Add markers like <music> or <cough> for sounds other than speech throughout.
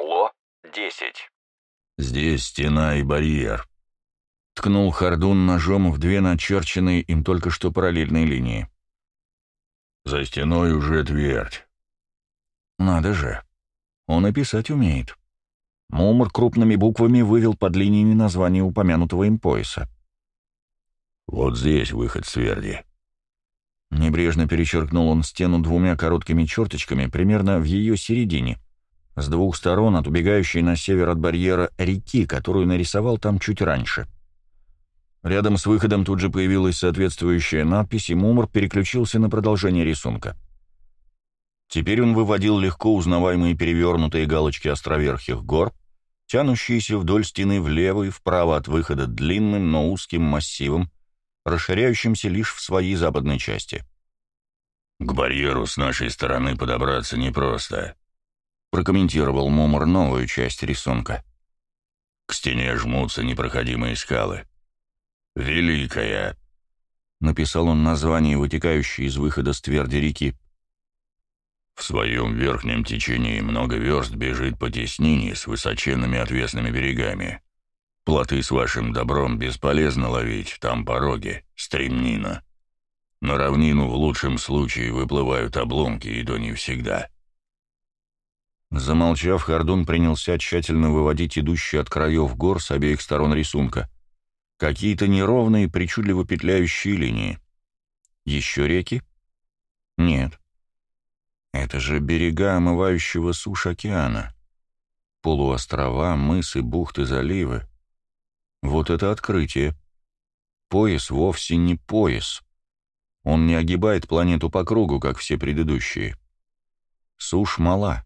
Ло-10. Здесь стена и барьер. Ткнул Хардун ножом в две начерченные им только что параллельные линии. За стеной уже твердь. Надо же. Он и писать умеет. Мумр крупными буквами вывел под линиями название упомянутого им пояса. «Вот здесь выход с Верди». Небрежно перечеркнул он стену двумя короткими черточками примерно в ее середине, с двух сторон от убегающей на север от барьера реки, которую нарисовал там чуть раньше. Рядом с выходом тут же появилась соответствующая надпись, и Мумр переключился на продолжение рисунка. Теперь он выводил легко узнаваемые перевернутые галочки островерхих гор, тянущиеся вдоль стены влево и вправо от выхода длинным, но узким массивом, расширяющимся лишь в своей западной части. «К барьеру с нашей стороны подобраться непросто», — прокомментировал Момор новую часть рисунка. «К стене жмутся непроходимые скалы. Великая», — написал он название, вытекающее из выхода с тверди реки. В своем верхнем течении много верст бежит по теснине с высоченными отвесными берегами. Плоты с вашим добром бесполезно ловить, там пороги, стремнина. На равнину в лучшем случае выплывают обломки, и то не всегда. Замолчав, Хардун принялся тщательно выводить идущие от краев гор с обеих сторон рисунка. Какие-то неровные, причудливо петляющие линии. Еще реки? Нет. Это же берега омывающего сушь океана. Полуострова, мысы, бухты, заливы. Вот это открытие. Пояс вовсе не пояс. Он не огибает планету по кругу, как все предыдущие. Сушь мала.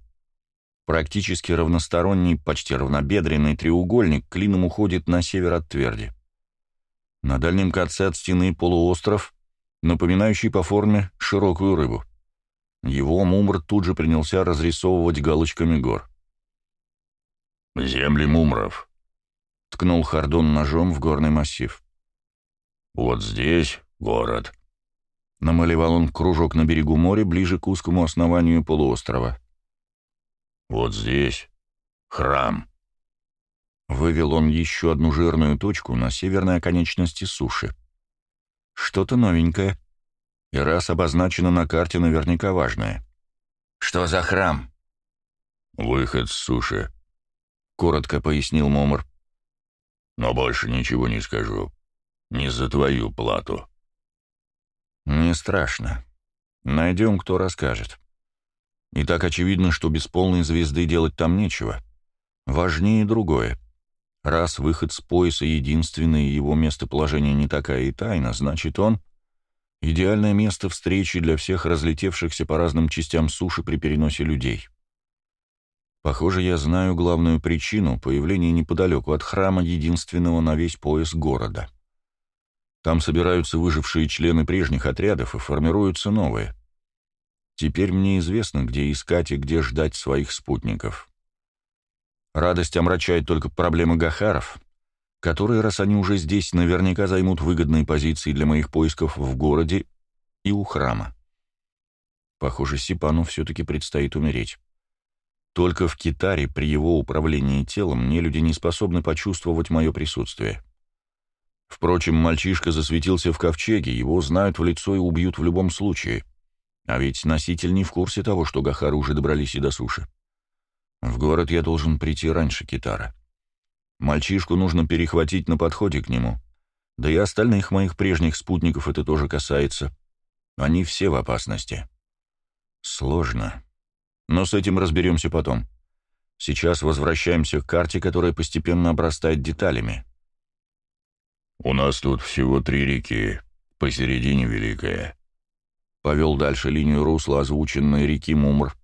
Практически равносторонний, почти равнобедренный треугольник клином уходит на север от тверди. На дальнем конце от стены полуостров, напоминающий по форме широкую рыбу. Его Мумр тут же принялся разрисовывать галочками гор. «Земли Мумров», ткнул Хардон ножом в горный массив. «Вот здесь город». Намалевал он кружок на берегу моря, ближе к узкому основанию полуострова. «Вот здесь храм». Вывел он еще одну жирную точку на северной оконечности суши. Что-то новенькое. И раз обозначено на карте, наверняка важное. «Что за храм?» «Выход с суши», — коротко пояснил Момор. Но больше ничего не скажу. Не за твою плату. Не страшно. Найдем, кто расскажет. И так очевидно, что без полной звезды делать там нечего. Важнее другое. Раз выход с пояса единственное, его местоположение не такая и тайна, значит он — идеальное место встречи для всех разлетевшихся по разным частям суши при переносе людей. Похоже, я знаю главную причину появления неподалеку от храма единственного на весь пояс города. Там собираются выжившие члены прежних отрядов и формируются новые. Теперь мне известно, где искать и где ждать своих спутников. Радость омрачает только проблемы Гахаров, которые, раз они уже здесь, наверняка займут выгодные позиции для моих поисков в городе и у храма. Похоже, Сипану все-таки предстоит умереть. Только в Китаре при его управлении телом мне люди не способны почувствовать мое присутствие. Впрочем, мальчишка засветился в ковчеге, его знают в лицо и убьют в любом случае. А ведь носитель не в курсе того, что Гахары уже добрались и до суши. В город я должен прийти раньше Китара. Мальчишку нужно перехватить на подходе к нему. Да и остальных моих прежних спутников это тоже касается. Они все в опасности. Сложно. Но с этим разберемся потом. Сейчас возвращаемся к карте, которая постепенно обрастает деталями. «У нас тут всего три реки, посередине Великая», — повел дальше линию русла озвученной реки Мумр.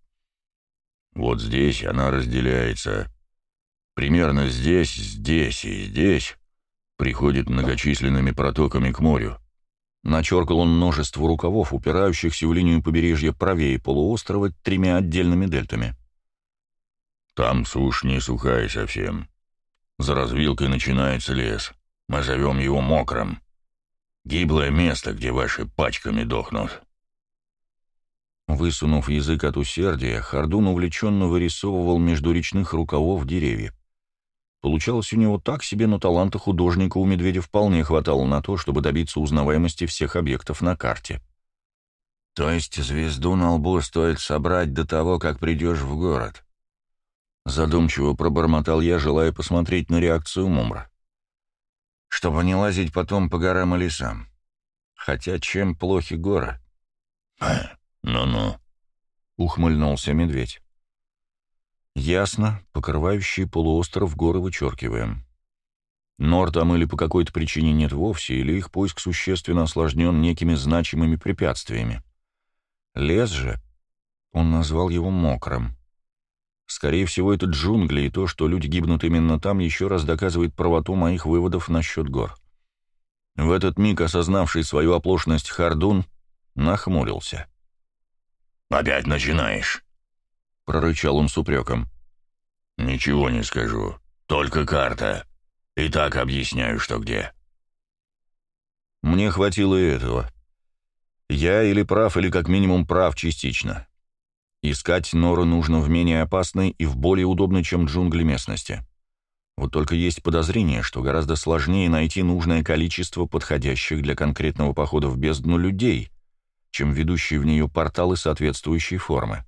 «Вот здесь она разделяется. Примерно здесь, здесь и здесь приходит многочисленными протоками к морю. Начеркал он множество рукавов, упирающихся в линию побережья правее полуострова тремя отдельными дельтами. «Там сушь не сухая совсем. За развилкой начинается лес. Мы зовем его мокрым. Гиблое место, где ваши пачками дохнут». Высунув язык от усердия, Хардун увлеченно вырисовывал между речных рукавов деревья. Получалось у него так себе, но таланта художника у медведя вполне хватало на то, чтобы добиться узнаваемости всех объектов на карте. «То есть звезду на лбу стоит собрать до того, как придешь в город?» Задумчиво пробормотал я, желая посмотреть на реакцию Мумра. «Чтобы не лазить потом по горам и лесам. Хотя чем плохи горы?» «Ну-ну», — ухмыльнулся медведь. «Ясно, покрывающие полуостров горы вычеркиваем. Нор там или по какой-то причине нет вовсе, или их поиск существенно осложнен некими значимыми препятствиями. Лес же, он назвал его мокрым. Скорее всего, это джунгли, и то, что люди гибнут именно там, еще раз доказывает правоту моих выводов насчет гор. В этот миг, осознавший свою оплошность Хардун, нахмурился. «Опять начинаешь», — прорычал он с упреком. «Ничего не скажу, только карта. И так объясняю, что где». Мне хватило и этого. Я или прав, или как минимум прав частично. Искать норы нужно в менее опасной и в более удобной, чем джунгли местности. Вот только есть подозрение, что гораздо сложнее найти нужное количество подходящих для конкретного похода в бездну людей, чем ведущие в нее порталы соответствующей формы.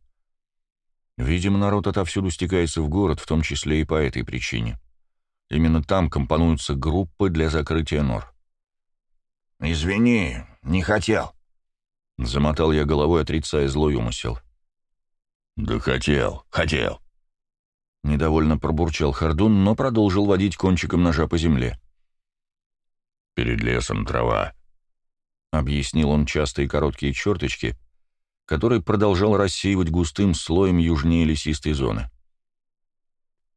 Видимо, народ отовсюду стекается в город, в том числе и по этой причине. Именно там компонуются группы для закрытия нор. «Извини, не хотел», — замотал я головой, отрицая злой умысел. «Да хотел, хотел», — недовольно пробурчал Хардун, но продолжил водить кончиком ножа по земле. «Перед лесом трава, объяснил он частые короткие черточки, которые продолжал рассеивать густым слоем южнее лесистой зоны.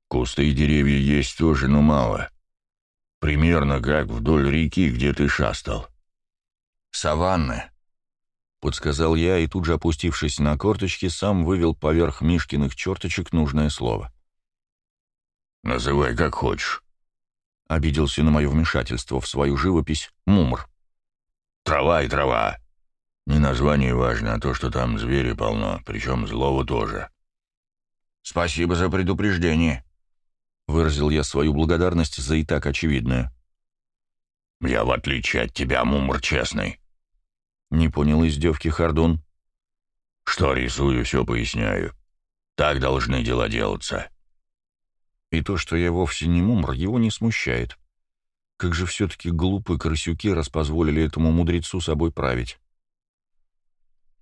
«Кусты и деревья есть тоже, но мало. Примерно как вдоль реки, где ты шастал». «Саванны», — подсказал я, и тут же, опустившись на корточки, сам вывел поверх Мишкиных черточек нужное слово. «Называй как хочешь», — обиделся на мое вмешательство в свою живопись Мумр. Трава и трава. Не название важно, а то, что там звери полно, причем злого тоже. Спасибо за предупреждение. Выразил я свою благодарность за и так очевидное. Я, в отличие от тебя, мумр честный. Не понял издевки Хардун. Что рисую, все поясняю. Так должны дела делаться. И то, что я вовсе не мумр, его не смущает. Как же все-таки глупые крысюки распозволили этому мудрецу собой править.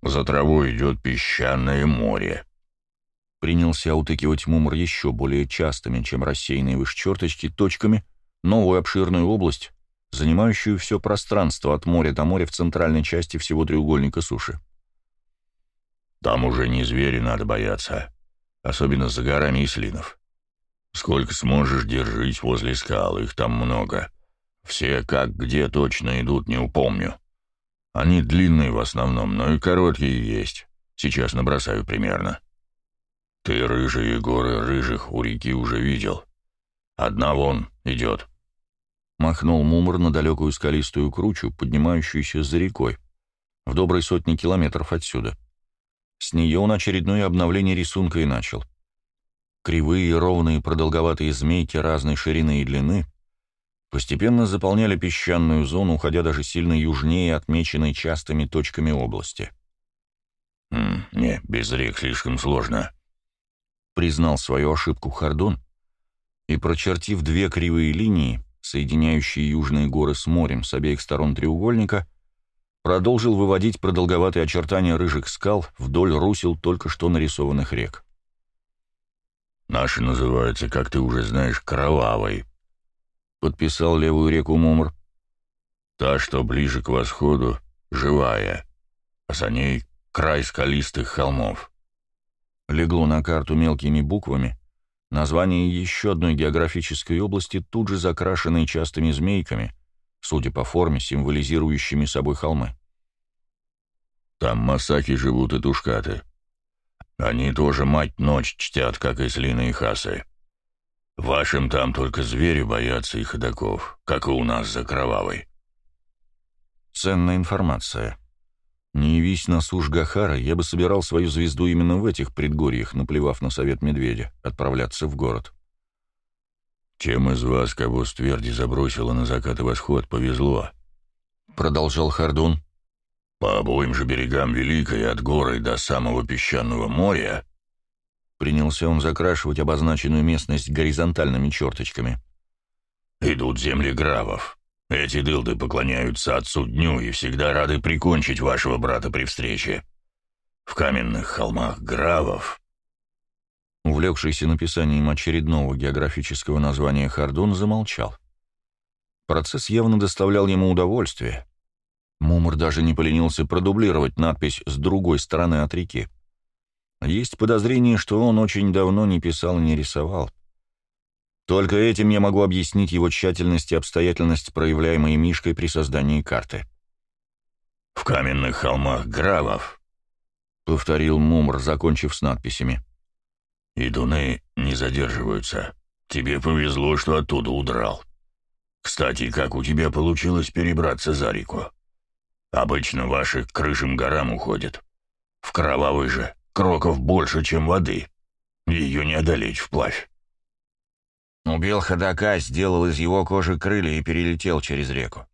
«За травой идет песчаное море», — принялся утыкивать Мумр еще более частыми, чем рассеянные выше черточки, точками, новую обширную область, занимающую все пространство от моря до моря в центральной части всего треугольника суши. «Там уже не звери надо бояться, особенно за горами Ислинов. Сколько сможешь, держись возле скал, их там много. Все как где точно идут, не упомню. Они длинные в основном, но и короткие есть. Сейчас набросаю примерно. Ты рыжие горы рыжих у реки уже видел. Одна вон идет. Махнул Мумр на далекую скалистую кручу, поднимающуюся за рекой, в доброй сотни километров отсюда. С нее он очередное обновление рисунка и начал. Кривые, ровные, продолговатые змейки разной ширины и длины постепенно заполняли песчаную зону, уходя даже сильно южнее отмеченной частыми точками области. «М, «Не, без рек слишком сложно», — признал свою ошибку Хардон, и, прочертив две кривые линии, соединяющие южные горы с морем с обеих сторон треугольника, продолжил выводить продолговатые очертания рыжих скал вдоль русел только что нарисованных рек. «Наши называются, как ты уже знаешь, Кровавой», подписал левую реку Мумр. Та, что ближе к восходу, живая, а за ней край скалистых холмов. Легло на карту мелкими буквами название еще одной географической области, тут же закрашенной частыми змейками, судя по форме, символизирующими собой холмы. Там масаки живут и тушкаты. Они тоже мать-ночь чтят, как и слины и хасы. Вашим там только звери боятся и ходаков, как и у нас за кровавой. Ценная информация. Не явись на суш Гахара, я бы собирал свою звезду именно в этих предгорьях, наплевав на совет медведя, отправляться в город. «Чем из вас, кого с тверди забросило на закат и восход, повезло?» — продолжал Хардун. «По обоим же берегам Великой, от горы до самого песчаного моря...» Принялся он закрашивать обозначенную местность горизонтальными черточками. «Идут земли гравов. Эти дылды поклоняются отцу дню и всегда рады прикончить вашего брата при встрече. В каменных холмах Гравов...» Увлекшийся написанием очередного географического названия Хардун замолчал. Процесс явно доставлял ему удовольствие. Мумр даже не поленился продублировать надпись с другой стороны от реки. Есть подозрение, что он очень давно не писал и не рисовал. Только этим я могу объяснить его тщательность и обстоятельность, проявляемые Мишкой при создании карты. «В каменных холмах Гравов», — повторил Мумр, закончив с надписями. «Идуны не задерживаются. Тебе повезло, что оттуда удрал. Кстати, как у тебя получилось перебраться за реку? Обычно ваши к крышам горам уходят. В кровавый же кроков больше, чем воды. Ее не одолеть вплавь. Убил ходока, сделал из его кожи крылья и перелетел через реку.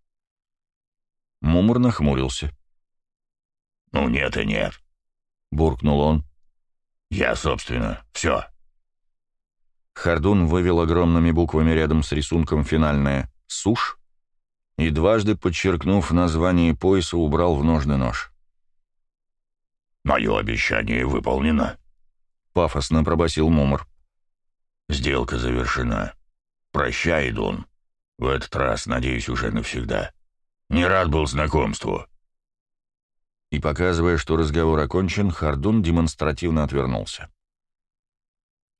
Мумур нахмурился. «Ну нет и нет», — буркнул он. «Я, собственно, все». Хардун вывел огромными буквами рядом с рисунком финальное «Суш» и, дважды подчеркнув название пояса, убрал в ножный нож. «Мое обещание выполнено», — пафосно пробасил Мумр. Сделка завершена. Прощай, Дун. В этот раз, надеюсь, уже навсегда. Не рад был знакомству». И, показывая, что разговор окончен, Хардун демонстративно отвернулся.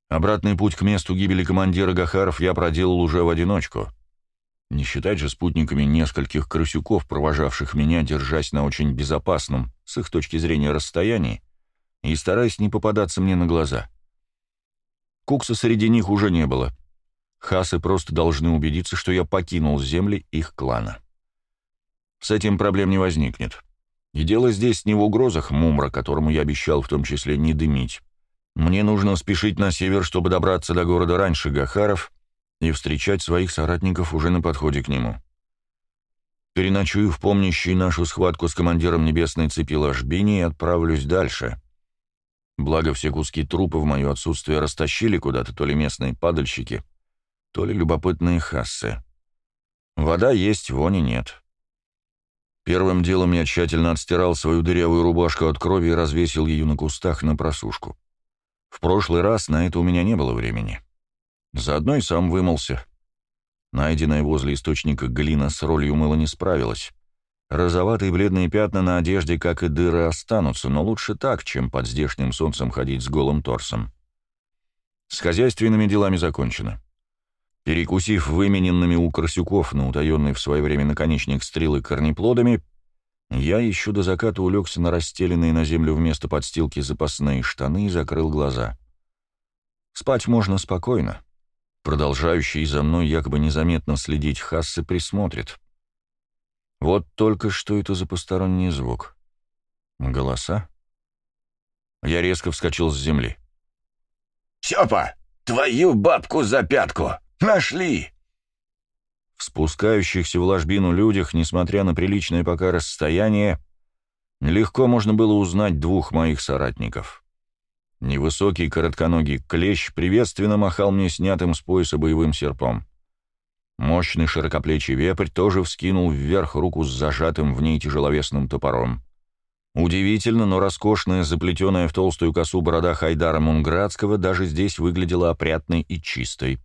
Обратный путь к месту гибели командира Гахаров я проделал уже в одиночку. Не считать же спутниками нескольких крысюков, провожавших меня, держась на очень безопасном, с их точки зрения, расстоянии, и стараясь не попадаться мне на глаза — Кукса среди них уже не было. Хасы просто должны убедиться, что я покинул земли их клана. С этим проблем не возникнет. И дело здесь не в угрозах Мумра, которому я обещал в том числе не дымить. Мне нужно спешить на север, чтобы добраться до города раньше Гахаров и встречать своих соратников уже на подходе к нему. Переночую в помнящей нашу схватку с командиром Небесной цепи Ложбини и отправлюсь дальше. Благо, все куски трупа в мое отсутствие растащили куда-то то ли местные падальщики, то ли любопытные хассы. Вода есть, вони нет. Первым делом я тщательно отстирал свою дырявую рубашку от крови и развесил ее на кустах на просушку. В прошлый раз на это у меня не было времени. Заодно и сам вымылся. Найденная возле источника глина с ролью мыла не справилась. Розоватые бледные пятна на одежде, как и дыры, останутся, но лучше так, чем под здешним солнцем ходить с голым торсом. С хозяйственными делами закончено. Перекусив вымененными у крысюков на утаенный в свое время наконечник стрелы корнеплодами, я еще до заката улегся на расстеленные на землю вместо подстилки запасные штаны и закрыл глаза. Спать можно спокойно. Продолжающий за мной якобы незаметно следить Хассы присмотрит. Вот только что это за посторонний звук? Голоса? Я резко вскочил с земли. «Сёпа, твою бабку за пятку! Нашли!» В спускающихся в ложбину людях, несмотря на приличное пока расстояние, легко можно было узнать двух моих соратников. Невысокий коротконогий клещ приветственно махал мне снятым с пояса боевым серпом. Мощный широкоплечий вепрь тоже вскинул вверх руку с зажатым в ней тяжеловесным топором. Удивительно, но роскошная, заплетенная в толстую косу борода Хайдара Мунградского даже здесь выглядела опрятной и чистой.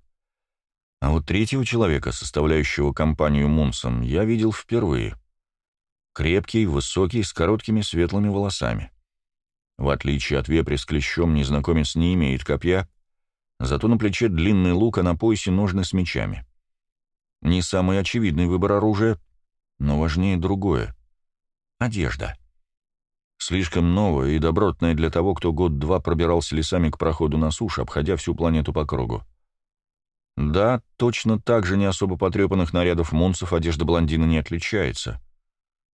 А вот третьего человека, составляющего компанию Мунсон, я видел впервые. Крепкий, высокий, с короткими светлыми волосами. В отличие от вепря с клещом, незнакомец не имеет копья, зато на плече длинный лук, а на поясе ножны с мечами. Не самый очевидный выбор оружия, но важнее другое. Одежда. Слишком новая и добротная для того, кто год-два пробирался лесами к проходу на суше, обходя всю планету по кругу. Да, точно так же не особо потрепанных нарядов мунцев одежда блондина не отличается.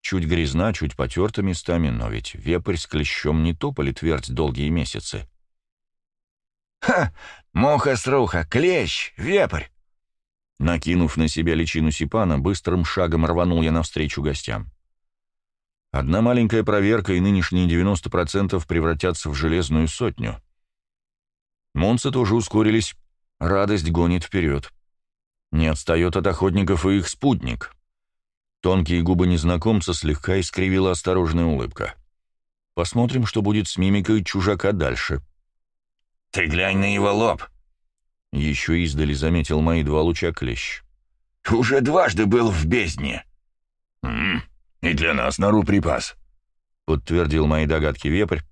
Чуть грязна, чуть потерта местами, но ведь вепрь с клещом не топали твердь долгие месяцы. «Ха! Муха-струха! Клещ! Вепрь!» Накинув на себя личину Сипана, быстрым шагом рванул я навстречу гостям. Одна маленькая проверка, и нынешние 90% превратятся в железную сотню. Монцы тоже ускорились, радость гонит вперед. Не отстает от охотников и их спутник. Тонкие губы незнакомца слегка искривила осторожная улыбка. Посмотрим, что будет с мимикой чужака дальше. «Ты глянь на его лоб!» Еще издали заметил мои два луча клещ. «Уже дважды был в бездне!» «М -м, «И для нас нору припас», — подтвердил мои догадки вепрь,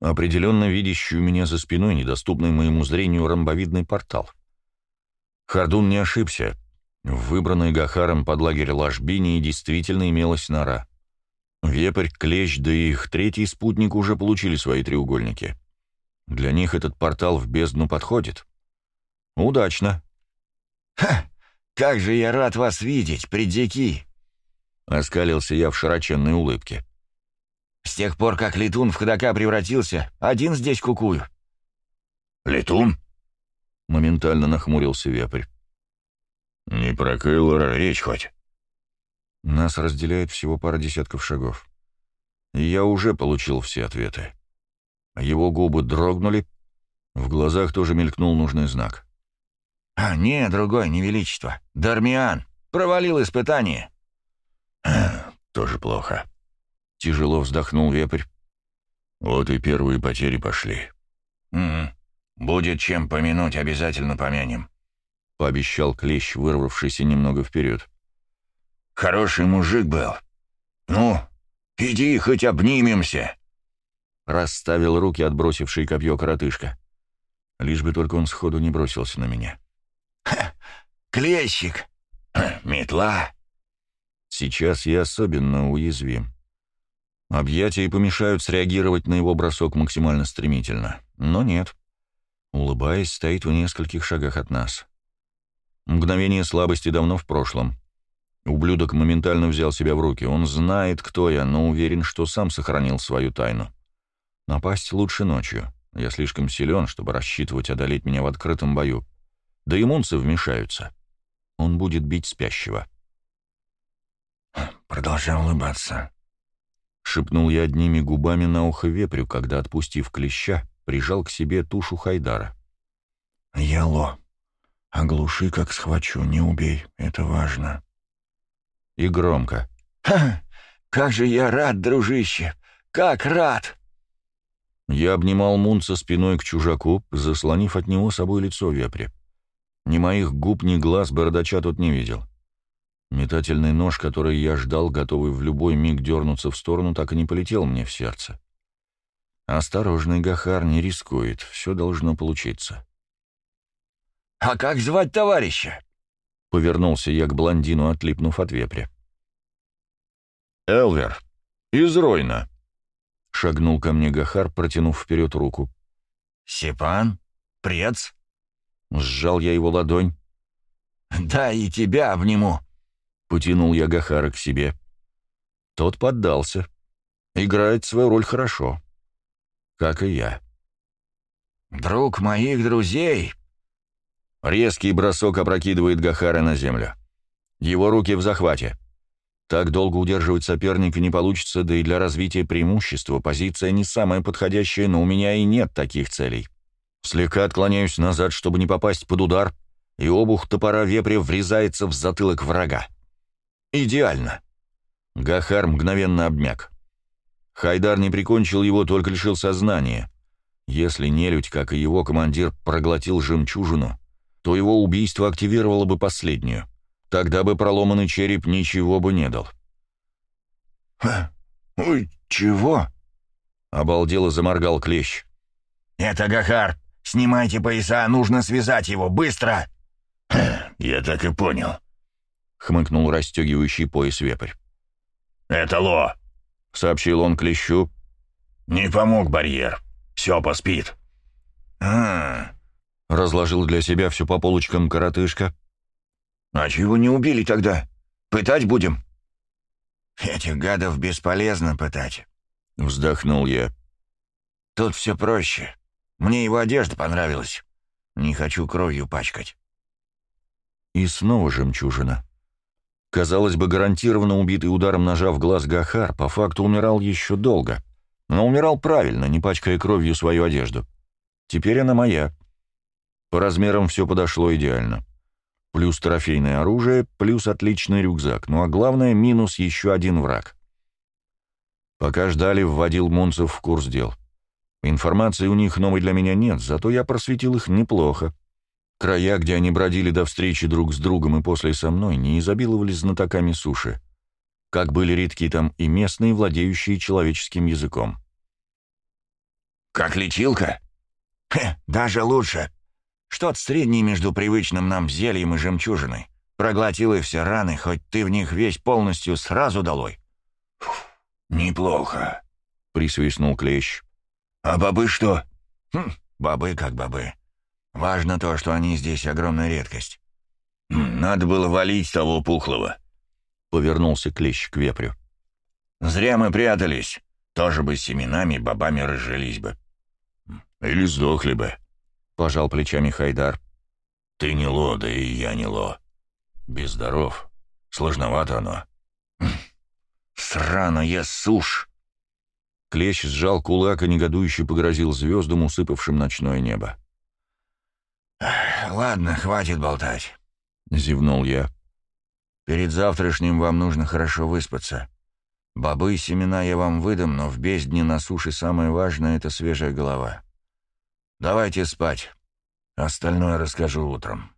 определенно видящий у меня за спиной недоступный моему зрению ромбовидный портал. Хардун не ошибся. В выбранной Гахаром под лагерь Ложбини действительно имелась нора. Вепрь, Клещ, да и их третий спутник уже получили свои треугольники. Для них этот портал в бездну подходит. Удачно. «Ха! Как же я рад вас видеть, предзяки!» — оскалился я в широченной улыбке. «С тех пор, как летун в ходока превратился, один здесь кукую». «Летун?» — моментально нахмурился вепрь. «Не про Кейлора речь хоть?» Нас разделяет всего пара десятков шагов. И я уже получил все ответы. Его губы дрогнули, в глазах тоже мелькнул нужный знак. «А, не, другой, не величество. Дармиан. Провалил испытание». <clears throat> «Тоже плохо». Тяжело вздохнул вепрь. «Вот и первые потери пошли». «Угу. Будет чем помянуть, обязательно помянем», — пообещал Клещ, вырвавшийся немного вперед. «Хороший мужик был. Ну, иди, хоть обнимемся». Расставил руки, отбросивший копье коротышка. Лишь бы только он сходу не бросился на меня. «Ха! Клещик! Метла!» Сейчас я особенно уязвим. Объятия помешают среагировать на его бросок максимально стремительно. Но нет. Улыбаясь, стоит в нескольких шагах от нас. Мгновение слабости давно в прошлом. Ублюдок моментально взял себя в руки. Он знает, кто я, но уверен, что сам сохранил свою тайну. Напасть лучше ночью. Я слишком силен, чтобы рассчитывать одолеть меня в открытом бою. Да и мунцы вмешаются. Он будет бить спящего. «Продолжай улыбаться», — шепнул я одними губами на ухо вепрю, когда, отпустив клеща, прижал к себе тушу Хайдара. «Яло, оглуши, как схвачу, не убей, это важно». И громко. «Ха! Как же я рад, дружище! Как рад!» Я обнимал Мунца спиной к чужаку, заслонив от него собой лицо вепря. Ни моих губ, ни глаз бородача тут не видел. Метательный нож, который я ждал, готовый в любой миг дернуться в сторону, так и не полетел мне в сердце. Осторожный Гахар не рискует, все должно получиться. «А как звать товарища?» Повернулся я к блондину, отлипнув от вепря. «Элвер, из Ройна», — шагнул ко мне Гахар, протянув вперед руку. «Сипан? Прец?» Сжал я его ладонь. «Да, и тебя обниму», Потянул я Гахара к себе. Тот поддался. Играет свою роль хорошо. Как и я. «Друг моих друзей!» Резкий бросок опрокидывает Гахара на землю. Его руки в захвате. Так долго удерживать соперника не получится, да и для развития преимущества позиция не самая подходящая, но у меня и нет таких целей. Слегка отклоняюсь назад, чтобы не попасть под удар, и обух топора вепря врезается в затылок врага. Идеально. Гахар мгновенно обмяк. Хайдар не прикончил его, только лишил сознания. Если нелюдь, как и его командир, проглотил жемчужину, то его убийство активировало бы последнюю. Тогда бы проломанный череп ничего бы не дал. «Ой, чего?» — обалдело заморгал клещ. «Это Гахар. Снимайте пояса, нужно связать его, быстро!» «Я так и понял», хмыкнул расстегивающий пояс вепрь. «Это Ло», — сообщил он клещу. «Не помог барьер. Все поспит». «А, разложил для себя все по полочкам коротышка. «А чего не убили тогда? Пытать будем?» Этих гадов бесполезно пытать. Вздохнул я. Тут все проще. Мне его одежда понравилась. Не хочу кровью пачкать. И снова жемчужина. Казалось бы, гарантированно убитый ударом ножа в глаз Гахар по факту умирал еще долго. Но умирал правильно, не пачкая кровью свою одежду. Теперь она моя. По размерам все подошло идеально. Плюс трофейное оружие, плюс отличный рюкзак. Ну а главное, минус еще один враг. Пока ждали, вводил Мунцев в курс дел. Информации у них новой для меня нет, зато я просветил их неплохо. Края, где они бродили до встречи друг с другом и после со мной, не изобиловали знатоками суши. Как были редки там и местные, владеющие человеческим языком. «Как лечилка?» Хе, «Даже лучше. Что-то среднее между привычным нам зельем и жемчужиной. Проглотил и все раны, хоть ты в них весь полностью сразу долой». «Неплохо», — присвистнул Клещ. «А бобы что?» хм, «Бобы как бобы. Важно то, что они здесь огромная редкость. Надо было валить того пухлого. Повернулся клещ к вепрю. Зря мы прятались. Тоже бы с семенами бобами разжились бы. Или сдохли бы. Пожал плечами Хайдар. Ты не ло, да и я не ло. Без здоров. Сложновато оно. Сраная сушь! Клещ сжал кулак и негодующе погрозил звездам, усыпавшим ночное небо. «Ладно, хватит болтать», — зевнул я. «Перед завтрашним вам нужно хорошо выспаться. Бобы и семена я вам выдам, но в бездне на суше самое важное — это свежая голова. Давайте спать. Остальное расскажу утром».